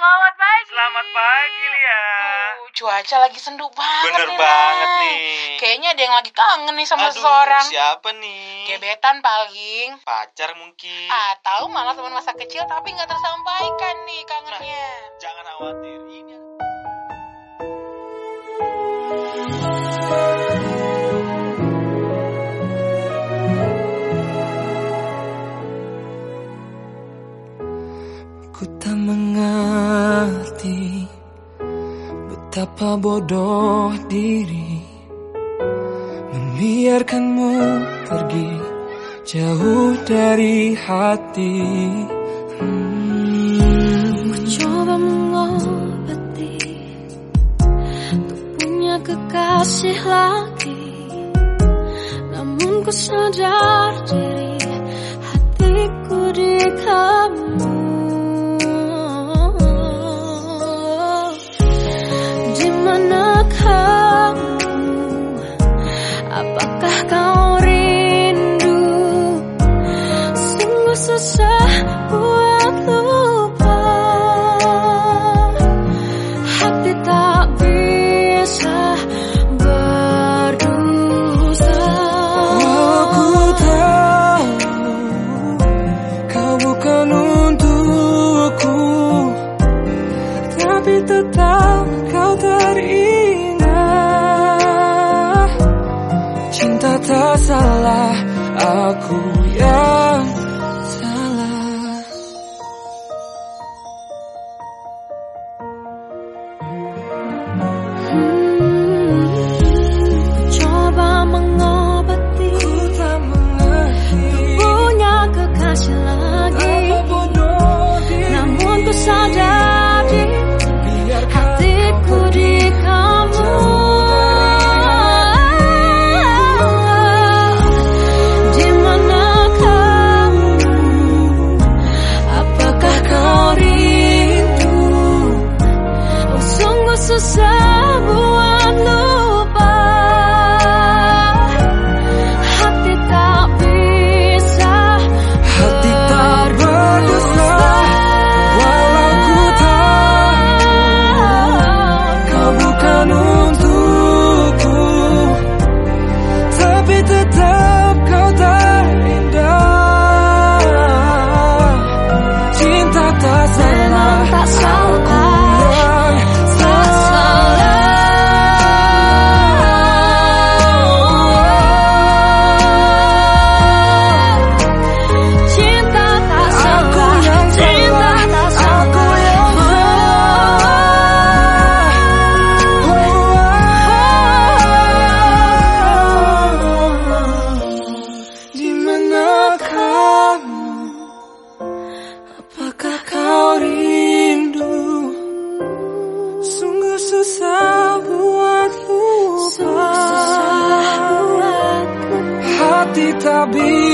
Selamat pagi. Selamat pagi Lia. Uh, cuaca lagi sendu banget Bener nih. banget nih. Kayaknya ada yang lagi kangen nih sama Aduh, seseorang. Siapa nih? Gebetan paling. Pacar mungkin. Atau malah teman masa kecil tapi nggak tersampaikan nih kangennya. Jangan khawatir. Ini Ku tak mengerti betapa bodoh diri membiarkanmu pergi jauh dari hati. Hmm. Ku coba mengobati Untuk punya kekasih lagi Namun ku sadar diri Hatiku di salah, aku yakin. hati tak bisa